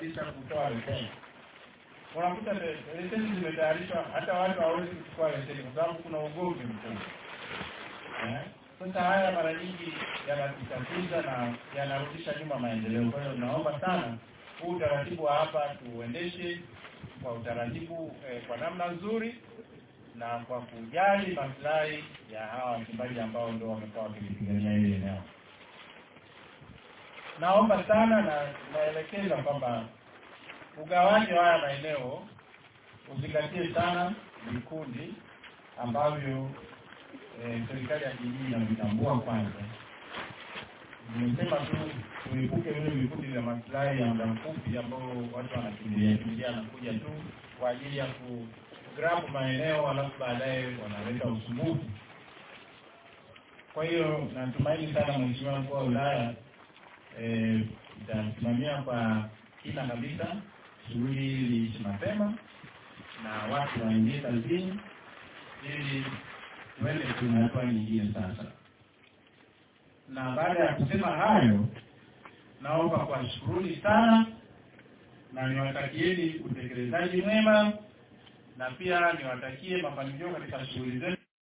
kisha kutoa leseni. Unakuta le- leseni zimetayarishwa, hata watu hawawezi kuchukua leseni kwa sababu kuna ugomvi mkubwa. Eh? Sasa haya mara nyingi yanatutatiza na yanarudisha nyuma maendeleo. Kwa hiyo naomba sana huu utaratibu wa hapa tuuendeshe kwa utaratibu eh, kwa namna nzuri na kwa kujali maslahi ya hawa wachimbaji ambao ndio wamekuwa wakilipigania hili eneo. Naomba sana na naelekeza kwamba ugawaji wa haya maeneo uzingatie sana vikundi ambavyo eh, serikali ya kijiji inavitambua kwanza. Nimesema tu tuipuke vile vikundi vya maslahi ya muda mfupi ambao watu wanakimbilia kimbilia kuja tu kwa ajili ya kugrabu maeneo alafu baadaye wanaleta usumbufu. Kwa hiyo natumaini sana Mheshimiwa mkuu wa wilaya eh, itasimamia kwa kina kabisa shughuli hili liishi mapema na watu waingie kazini ili tuende kwenye hatua nyingine sasa. Na baada ya kusema hayo, naomba kwa shukuruni sana na niwatakieni utekelezaji mwema na pia niwatakie mafanikio katika shughuli zenu.